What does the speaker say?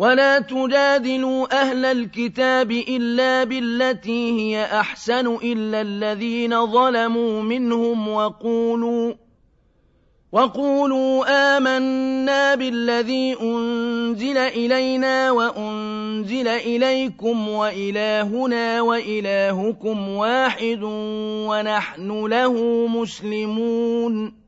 ولا تجادلوا أهل الكتاب إلا بالتي هي أحسن إلا الذين ظلموا منهم وقولوا وقولوا آمنا بالذي أنزل إلينا وأنزل إليكم وإلهنا وإلهكم واحد ونحن له مسلمون